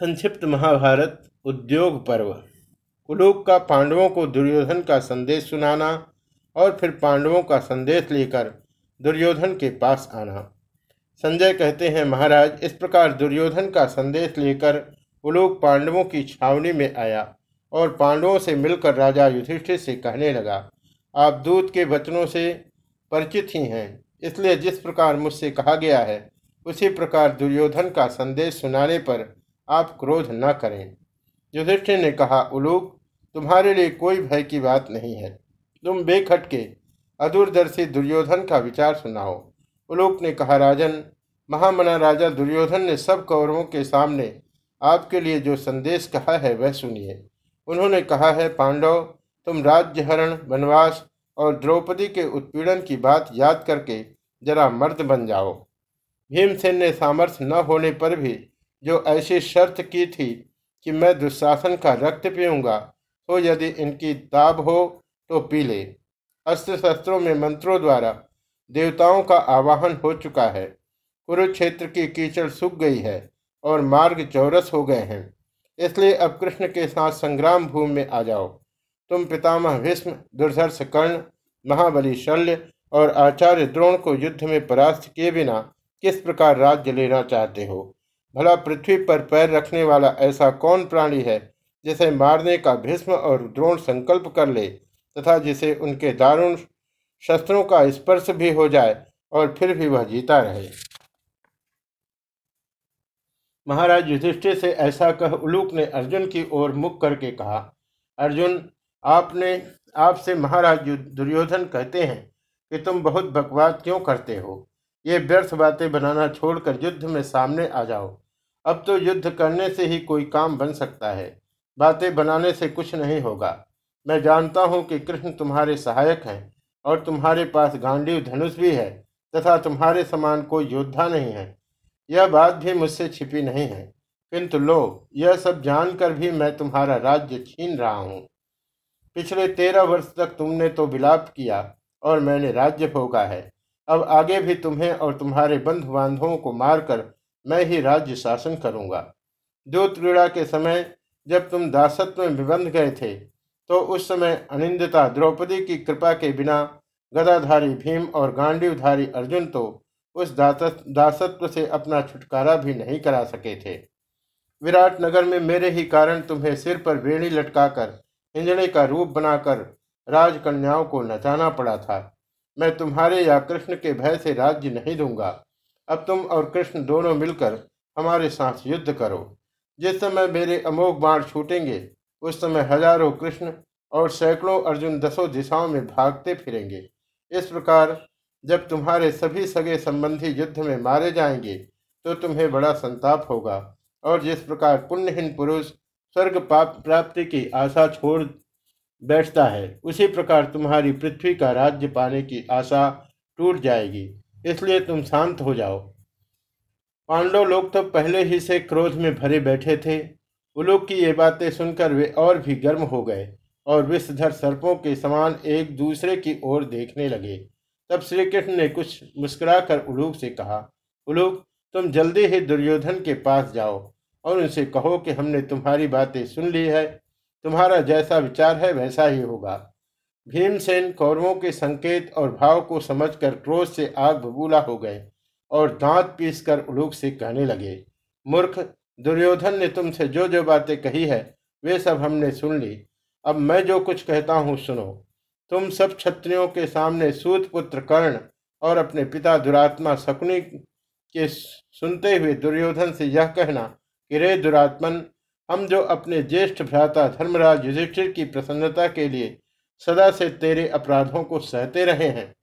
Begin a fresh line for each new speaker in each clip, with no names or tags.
संक्षिप्त महाभारत, उद्योग पर्व। कुलूक का पांडवों को दुर्योधन का संदेश सुनाना और फिर पांडवों का संदेश लेकर दुर्योधन के पास आना। संजय कहते हैं, महाराज, इस प्रकार दुर्योधन का संदेश लेकर कुलूक पांडवों की छावनी में आया और पांडवों से मिलकर राजा युधिष्ठिर से कहने लगा, आप दूत के वचनों से परिचित ही हैं, इसलिए जिस प्रकार मुझसे कहा गया है, उसी प्रकार दुर्योधन का संदेश सुनाने पर आप क्रोध न करें। युधिष्ठिर ने कहा उलूक तुम्हारे लिए कोई भय की बात नहीं है। तुम बेखटके, अदूरदर्शी दुर्योधन का विचार सुनाओ। उलूक ने कहा, राजन, महामना राजा दुर्योधन ने सब कौरवों के सामने आपके लिए जो संदेश कहा है, वह सुनिए। उन्होंने कहा है, पांडव, तुम राज्य हरण वनवास और द्रौपदी के उत्पीड़न की बात याद करके जरा मर्द बन जाओ। भीमसेन ने सामर्थ्य न होने पर भी जो ऐसी शर्त की थी कि मैं दुशासन का रक्त पीऊँगा तो यदि इनकी ताब हो तो पी ले। अस्त्र शस्त्रों में मंत्रों द्वारा देवताओं का आवाहन हो चुका है। कुरुक्षेत्र की कीचड़ सूख गई है और मार्ग चौरस हो गए हैं। इसलिए अब कृष्ण के साथ संग्राम भूमि में आ जाओ। तुम पितामह भीष्म, दुर्धर्ष कर्ण महाबली शल्य और आचार्य द्रोण को युद्ध में परास्त किए बिना किस प्रकार राज्य लेना चाहते हो? भला पृथ्वी पर पैर रखने वाला ऐसा कौन प्राणी है, जिसे मारने का भीष्म और द्रोण संकल्प कर ले, तथा जिसे उनके दारुण शस्त्रों का स्पर्श भी हो जाए और फिर भी वह जीता रहे। महाराज युधिष्ठिर से ऐसा कह उलूक ने अर्जुन की ओर मुख करके कहा, अर्जुन, आपने, आपसे महाराज दुर्योधन कहते हैं कि तुम बहुत बकवाद क्यों करते हो? ये व्यर्थ बातें बनाना छोड़कर युद्ध में सामने आ जाओ। अब तो युद्ध करने से ही कोई काम बन सकता है। बातें बनाने से कुछ नहीं होगा। मैं जानता हूँ कि कृष्ण तुम्हारे सहायक हैं और तुम्हारे पास गांडीव धनुष भी है तथा तुम्हारे समान कोई योद्धा नहीं है। यह बात भी मुझसे छिपी नहीं है। किंतु लो, यह सब जानकर भी मैं तुम्हारा राज्य छीन रहा हूँ। पिछले तेरह वर्ष तक तुमने तो विलाप किया और मैंने राज्य भोगा है। अब आगे भी तुम्हें और तुम्हारे बंधु बांधवों को मारकर मैं ही राज्य शासन करूँगा। जो क्रीड़ा के समय जब तुम दासत्व में विबंध गए थे तो उस समय अनिंदता द्रौपदी की कृपा के बिना गदाधारी भीम और गांडीवधारी अर्जुन तो उस दासत्व से अपना छुटकारा भी नहीं करा सके थे। विराट नगर में मेरे ही कारण तुम्हें सिर पर वेणी लटकाकर हिंजड़े का रूप बनाकर राजकन्याओं को नचाना पड़ा था। मैं तुम्हारे या कृष्ण के भय से राज्य नहीं दूँगा। अब तुम और कृष्ण दोनों मिलकर हमारे साथ युद्ध करो। जिस समय मेरे अमोघ बाण छूटेंगे, उस समय हज़ारों कृष्ण और सैकड़ों अर्जुन दसों दिशाओं में भागते फिरेंगे। इस प्रकार जब तुम्हारे सभी सगे संबंधी युद्ध में मारे जाएँगे तो तुम्हें बड़ा संताप होगा और जिस प्रकार पुण्यहीन पुरुष स्वर्ग पाप प्राप्ति की आशा छोड़ बैठता है, उसी प्रकार तुम्हारी पृथ्वी का राज्य पाने की आशा टूट जाएगी। इसलिए तुम शांत हो जाओ। पांडव लोग तो पहले ही से क्रोध में भरे बैठे थे। उलोक की ये बातें सुनकर वे और भी गर्म हो गए और विषधर सर्पों के समान एक दूसरे की ओर देखने लगे। तब श्री कृष्ण ने कुछ मुस्कुराकर उलूक से कहा, उलूक, तुम जल्दी ही दुर्योधन के पास जाओ और उनसे कहो कि हमने तुम्हारी बातें सुन ली है। तुम्हारा जैसा विचार है वैसा ही होगा। भीमसेन कौरवों के संकेत और भाव को समझकर क्रोध से आग बबूला हो गए और दांत पीसकर उलूक से कहने लगे, मूर्ख, दुर्योधन ने तुमसे जो जो बातें कही है, वे सब हमने सुन ली। अब मैं जो कुछ कहता हूँ सुनो। तुम सब क्षत्रियों के सामने सूत पुत्र कर्ण और अपने पिता दुरात्मा शकुनी के सुनते हुए दुर्योधन से यह कहना कि, रे दुरात्मन, हम जो अपने ज्येष्ठ भ्राता धर्मराज युधिष्ठिर की प्रसन्नता के लिए सदा से तेरे अपराधों को सहते रहे हैं।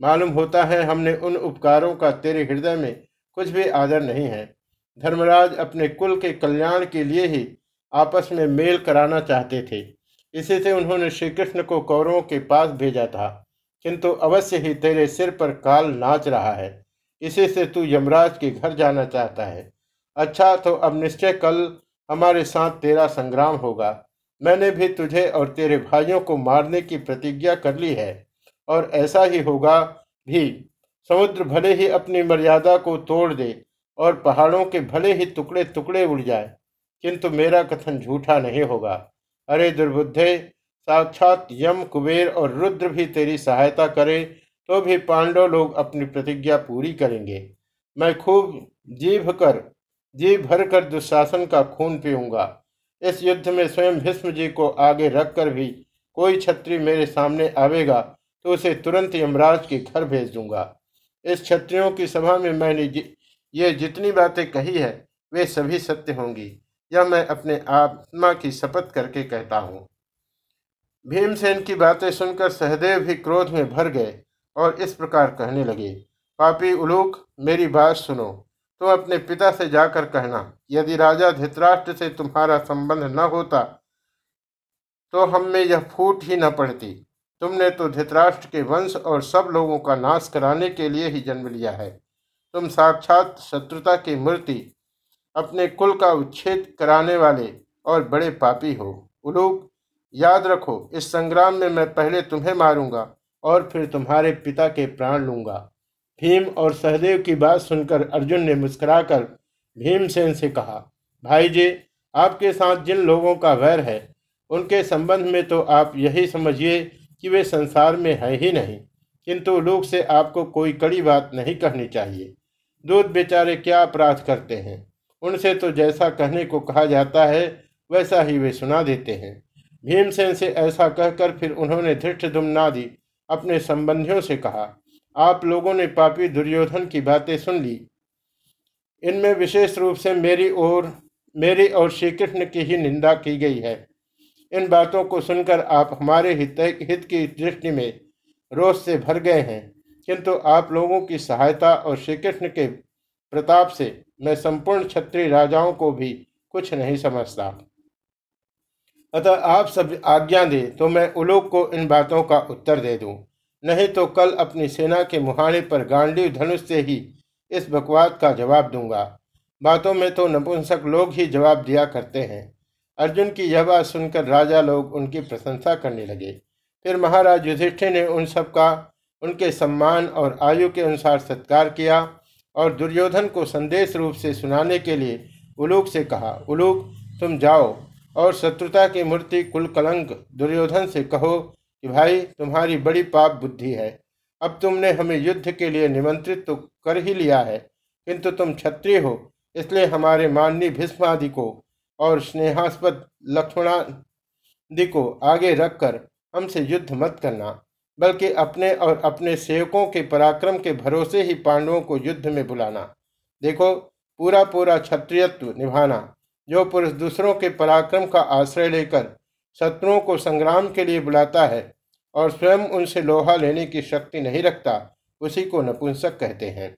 मालूम होता है हमने उन उपकारों का तेरे हृदय में कुछ भी आदर नहीं है। धर्मराज अपने कुल के कल्याण के लिए ही आपस में मेल कराना चाहते थे। इसी से उन्होंने श्री कृष्ण को कौरवों के पास भेजा था। किंतु अवश्य ही तेरे सिर पर काल नाच रहा है। इसी से तू यमराज के घर जाना चाहता है। अच्छा तो अब निश्चय कल हमारे साथ तेरा संग्राम होगा। मैंने भी तुझे और तेरे भाइयों को मारने की प्रतिज्ञा कर ली है, और ऐसा ही होगा भी। समुद्र भले ही अपनी मर्यादा को तोड़ दे और पहाड़ों के भले ही टुकड़े टुकड़े उड़ जाए, किंतु मेरा कथन झूठा नहीं होगा। अरे दुर्बुद्धे, साक्षात यम, कुबेर और रुद्र भी तेरी सहायता करे तो भी पांडव लोग अपनी प्रतिज्ञा पूरी करेंगे। मैं खूब जीभ कर, जी भर कर दुशासन का खून पीऊँगा। इस युद्ध में स्वयं भीष्म जी को आगे रखकर भी कोई छत्री मेरे सामने आवेगा तो उसे तुरंत यमराज के घर भेज दूँगा। इस छत्रियों की सभा में मैंने ये जितनी बातें कही है, वे सभी सत्य होंगी। यह मैं अपने आत्मा की शपथ करके कहता हूँ। भीमसेन की बातें सुनकर सहदेव भी क्रोध में भर गए और इस प्रकार कहने लगे, पापी उलूक, मेरी बात सुनो। तुम अपने पिता से जाकर कहना, यदि राजा धृतराष्ट्र से तुम्हारा संबंध न होता तो हम में यह फूट ही न पड़ती। तुमने तो धृतराष्ट्र के वंश और सब लोगों का नाश कराने के लिए ही जन्म लिया है। तुम साक्षात शत्रुता की मूर्ति, अपने कुल का उच्छेद कराने वाले और बड़े पापी हो। उलूक याद रखो, इस संग्राम में मैं पहले तुम्हें मारूँगा और फिर तुम्हारे पिता के प्राण लूँगा। भीम और सहदेव की बात सुनकर अर्जुन ने मुस्कुराकर भीमसेन से कहा, भाई जी, आपके साथ जिन लोगों का वैर है, उनके संबंध में तो आप यही समझिए कि वे संसार में है ही नहीं, किंतु लोग से आपको कोई कड़ी बात नहीं कहनी चाहिए। दूध बेचारे क्या अपराध करते हैं? उनसे तो जैसा कहने को कहा जाता है, वैसा ही वे सुना देते हैं। भीमसेन से ऐसा कहकर फिर उन्होंने धृष्ट दुमनादि अपने संबंधियों से कहा आप लोगों ने पापी दुर्योधन की बातें सुन ली। इनमें विशेष रूप से मेरी और मेरी और श्री कृष्ण की ही निंदा की गई है। इन बातों को सुनकर आप हमारे हित हित की दृष्टि में रोष से भर गए हैं। किंतु आप लोगों की सहायता और श्री कृष्ण के प्रताप से मैं संपूर्ण क्षत्रिय राजाओं को भी कुछ नहीं समझता। अतः आप सब आज्ञा दे तो मैं उलोक को इन बातों का उत्तर दे दूँ। नहीं तो कल अपनी सेना के मुहाने पर गांडी धनुष से ही इस बकवाद का जवाब दूँगा। बातों में तो नपुंसक लोग ही जवाब दिया करते हैं। अर्जुन की यह बात सुनकर राजा लोग उनकी प्रशंसा करने लगे। फिर महाराज युधिष्ठिर ने उन सब का उनके सम्मान और आयु के अनुसार सत्कार किया और दुर्योधन को संदेश रूप से सुनाने के लिए उलूक से कहा, उलूक, तुम जाओ और शत्रुता की मूर्ति कुल कलंक दुर्योधन से कहो कि भाई, तुम्हारी बड़ी पाप बुद्धि है। अब तुमने हमें युद्ध के लिए निमंत्रित तो कर ही लिया है, किंतु तुम क्षत्रिय हो, इसलिए हमारे माननीय भीष्मादि को और स्नेहास्पद लक्ष्मणादि को आगे रखकर हमसे युद्ध मत करना, बल्कि अपने और अपने सेवकों के पराक्रम के भरोसे ही पांडवों को युद्ध में बुलाना। देखो पूरा पूरा क्षत्रियत्व निभाना, जो पुरुष दूसरों के पराक्रम का आश्रय लेकर शत्रुओं को संग्राम के लिए बुलाता है और स्वयं उनसे लोहा लेने की शक्ति नहीं रखता, उसी को नपुंसक कहते हैं।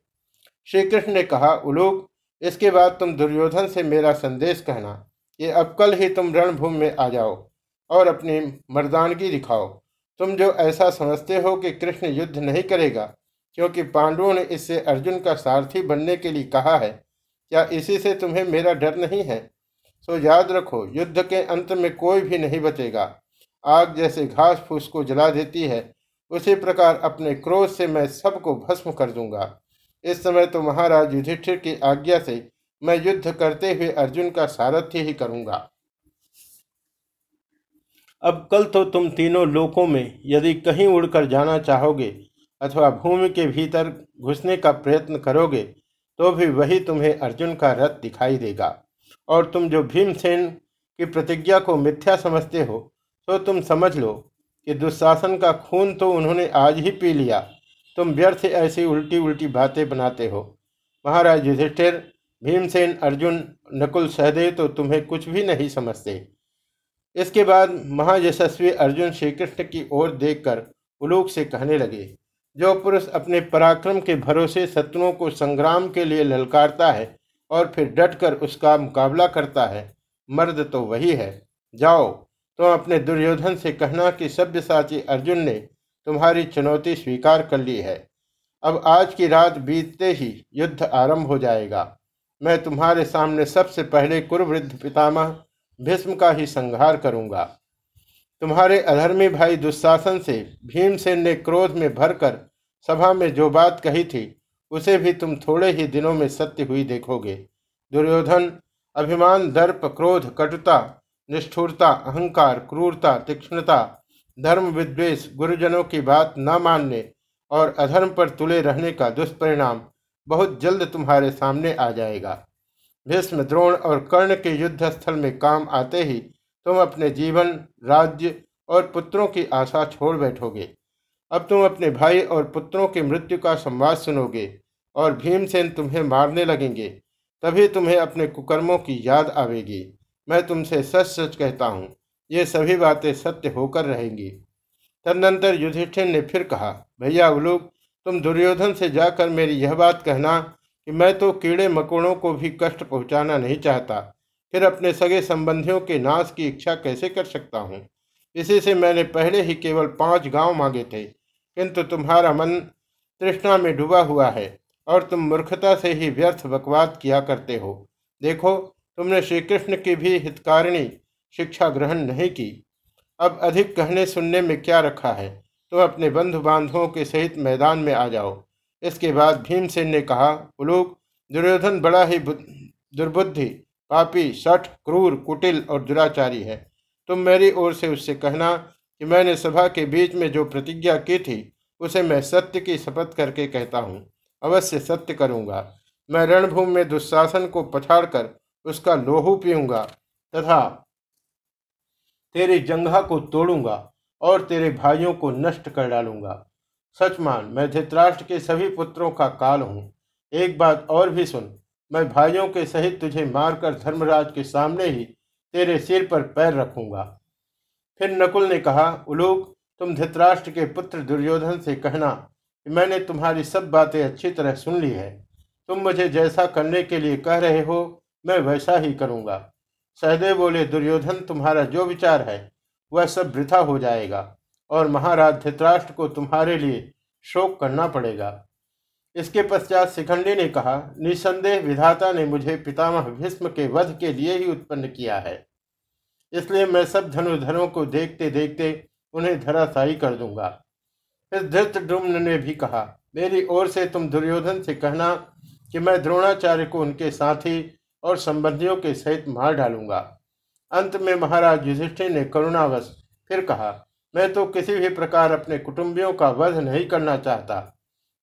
श्री कृष्ण ने कहा, उलोक, इसके बाद तुम दुर्योधन से मेरा संदेश कहना, ये अब कल ही तुम रणभूमि में आ जाओ और अपनी मर्दानगी दिखाओ। तुम जो ऐसा समझते हो कि कृष्ण युद्ध नहीं करेगा, क्योंकि पांडवों ने इससे अर्जुन का सारथी बनने के लिए कहा है, क्या इसी से तुम्हें मेरा डर नहीं है? सो याद रखो, युद्ध के अंत में कोई भी नहीं बचेगा। आग जैसे घास फूस को जला देती है, उसी प्रकार अपने क्रोध से मैं सबको भस्म कर दूँगा। इस समय तो महाराज युधिष्ठिर की आज्ञा से मैं युद्ध करते हुए अर्जुन का सारथ्य ही करूँगा। अब कल तो तुम तीनों लोकों में यदि कहीं उड़कर जाना चाहोगे अथवा भूमि के भीतर घुसने का प्रयत्न करोगे तो भी वही तुम्हें अर्जुन का रथ दिखाई देगा। और तुम जो भीमसेन की प्रतिज्ञा को मिथ्या समझते हो तो तुम समझ लो कि दुशासन का खून तो उन्होंने आज ही पी लिया। तुम व्यर्थ ऐसी उल्टी उल्टी बातें बनाते हो। महाराज युधिष्ठिर भीमसेन अर्जुन, नकुल, सहदेव तो तुम्हें कुछ भी नहीं समझते। इसके बाद महायशस्वी अर्जुन श्री कृष्ण की ओर देखकर उलूक से कहने लगे, जो पुरुष अपने पराक्रम के भरोसे शत्रुओं को संग्राम के लिए ललकारता है और फिर डटकर उसका मुकाबला करता है। मर्द तो वही है। जाओ, तुम तो अपने दुर्योधन से कहना कि सभ्यसाची अर्जुन ने तुम्हारी चुनौती स्वीकार कर ली है। अब आज की रात बीतते ही युद्ध आरंभ हो जाएगा। मैं तुम्हारे सामने सबसे पहले कुरुवृद्ध पितामह भीष्म का ही संहार करूँगा। तुम्हारे अधर्मी भाई दुशासन से भीमसेन ने क्रोध में भरकर सभा में जो बात कही थी उसे भी तुम थोड़े ही दिनों में सत्य हुई देखोगे। दुर्योधन, अभिमान, दर्प, क्रोध, कटुता, निष्ठुरता, अहंकार, क्रूरता, तीक्ष्णता, धर्म विद्वेष, गुरुजनों की बात न मानने और अधर्म पर तुले रहने का दुष्परिणाम बहुत जल्द तुम्हारे सामने आ जाएगा। भीष्म, द्रोण और कर्ण के युद्ध स्थल में काम आते ही तुम अपने जीवन, राज्य और पुत्रों की आशा छोड़ बैठोगे। अब तुम अपने भाई और पुत्रों की मृत्यु का संवाद सुनोगे। और भीमसेन तुम्हें मारने लगेंगे, तभी तुम्हें अपने कुकर्मों की याद आवेगी। मैं तुमसे सच सच कहता हूँ, ये सभी बातें सत्य होकर रहेंगी। तदनंतर युधिष्ठिर ने फिर कहा, भैया उलूक तुम दुर्योधन से जाकर मेरी यह बात कहना कि मैं तो कीड़े मकोड़ों को भी कष्ट पहुंचाना नहीं चाहता, फिर अपने सगे संबंधियों के नाश की इच्छा कैसे कर सकता हूँ? इसी से मैंने पहले ही केवल पाँच गाँव मांगे थे, किंतु तुम्हारा मन तृष्णा में डूबा हुआ है। और तुम मूर्खता से ही व्यर्थ बकवाद किया करते हो। देखो, तुमने श्री कृष्ण की भी हितकारिणी शिक्षा ग्रहण नहीं की। अब अधिक कहने सुनने में क्या रखा है? तुम अपने बंधु बांधवों के सहित मैदान में आ जाओ। इसके बाद भीमसेन ने कहा उलोक दुर्योधन बड़ा ही दुर्बुद्धि, पापी, सठ, क्रूर, कुटिल और दुराचारी है। तुम मेरी ओर से उससे कहना कि मैंने सभा के बीच में जो प्रतिज्ञा की थी, उसे मैं सत्य की शपथ करके कहता हूँ। अवश्य सत्य करूँगा। मैं रणभूमि में दुशासन को पछाड़कर उसका लोहू पीऊँगा तथा तेरे जंघा को तोड़ूँगा और तेरे भाइयों को नष्ट कर डालूँगा। सच मान, मैं धृतराष्ट्र के सभी पुत्रों का काल हूँ। एक बात और भी सुन, मैं भाइयों के सहित तुझे मारकर धर्मराज के सामने ही तेरे सिर पर पैर रखूँगा। फिर नकुल ने कहा, उलोक, तुम धृतराष्ट्र के पुत्र दुर्योधन से कहना मैंने तुम्हारी सब बातें अच्छी तरह सुन ली है। तुम मुझे जैसा करने के लिए कह रहे हो, मैं वैसा ही करूँगा। सहदेव बोले, दुर्योधन, तुम्हारा जो विचार है, वह सब वृथा हो जाएगा और महाराज धृतराष्ट्र को तुम्हारे लिए शोक करना पड़ेगा। इसके पश्चात शिखंडी ने कहा, निसंदेह विधाता ने मुझे पितामह भीष्म के वध के लिए ही उत्पन्न किया है। इसलिए मैं सब धनुधरों को देखते देखते उन्हें धराशायी कर दूँगा। फिर धृतडुम्न ने भी कहा, मेरी ओर से तुम दुर्योधन से कहना कि मैं द्रोणाचार्य को उनके साथी और संबंधियों के सहित मार डालूँगा। अंत में महाराज युधिष्ठिर ने करुणावश फिर कहा, मैं तो किसी भी प्रकार अपने कुटुंबियों का वध नहीं करना चाहता।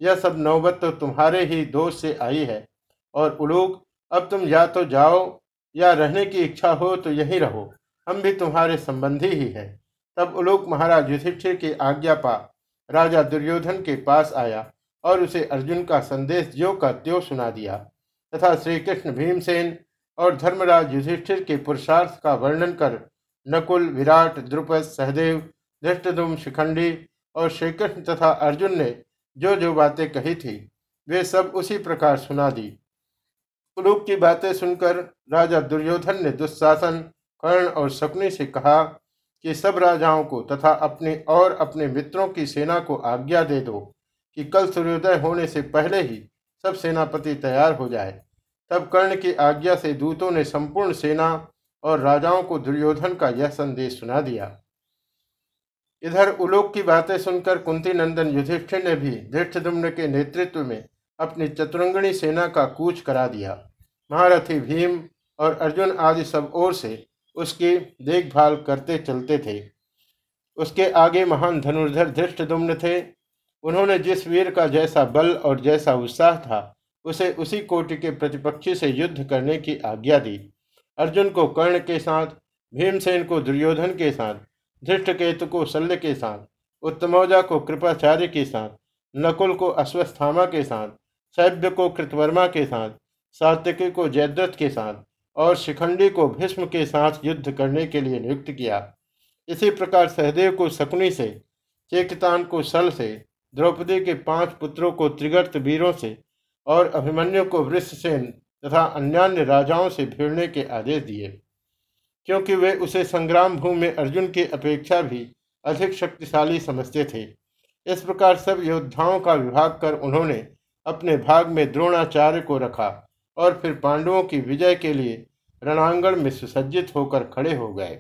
यह सब नौबत तो तुम्हारे ही दोष से आई है, और उलूक अब तुम या तो जाओ या रहने की इच्छा हो तो यहीं रहो, हम भी तुम्हारे संबंधी ही हैं। तब उलूक महाराज युधिष्ठिर की आज्ञा पा राजा दुर्योधन के पास आया और उसे अर्जुन का संदेश जो का त्यो सुना दिया। तथा श्री कृष्ण भीमसेन और धर्मराज युधिष्ठिर के पुरुषार्थ का वर्णन कर नकुल, विराट, द्रुपद, सहदेव धृष्टुम शिखंडी और श्रीकृष्ण तथा अर्जुन ने जो जो बातें कही थी, वे सब उसी प्रकार सुना दी। कुलूप की बातें सुनकर राजा दुर्योधन ने दुस्शासन कर्ण और शकुनी से कहा कि सब राजाओं को तथा अपने और अपने मित्रों की सेना को आज्ञा दे दो कि कल सूर्योदय होने से पहले ही सब सेनापति तैयार हो जाए। तब कर्ण की आज्ञा से दूतों ने संपूर्ण सेना और राजाओं को दुर्योधन का यह संदेश सुना दिया। इधर उलोक की बातें सुनकर कुंती नंदन युधिष्ठिर ने भी धृष्टुम्न के नेतृत्व में अपनी चतुरंगणी सेना का कूच करा दिया। महारथी भीम और अर्जुन आदि सब ओर से उसकी देखभाल करते चलते थे। उसके आगे महान धनुर्धर धृष्टुम्न थे। उन्होंने जिस वीर का जैसा बल और जैसा उत्साह था, उसे उसी कोटि के प्रतिपक्षी से युद्ध करने की आज्ञा दी। अर्जुन को कर्ण के साथ, भीमसेन को दुर्योधन के साथ, धृष्टकेतु को शल्य के साथ, उत्तमौजा को कृपाचार्य के साथ, नकुल को अश्वस्थामा के साथ सैभ्य को कृतवर्मा के साथ सात्यकी को जयद्रथ के साथ और शिखंडी को भीष्म के साथ युद्ध करने के लिए नियुक्त किया। इसी प्रकार सहदेव को शकुनी से, चेकितान को सल से, द्रौपदी के पाँच पुत्रों को त्रिगर्त वीरों से और अभिमन्यु को वृषसेन तथा अन्यान्य राजाओं से भिड़ने के आदेश दिए। क्योंकि वे उसे संग्राम भूमि में अर्जुन की अपेक्षा भी अधिक शक्तिशाली समझते थे। इस प्रकार सब योद्धाओं का विभाग कर उन्होंने अपने भाग में द्रोणाचार्य को रखा। और फिर पांडवों की विजय के लिए रणांगण में सुसज्जित होकर खड़े हो गए।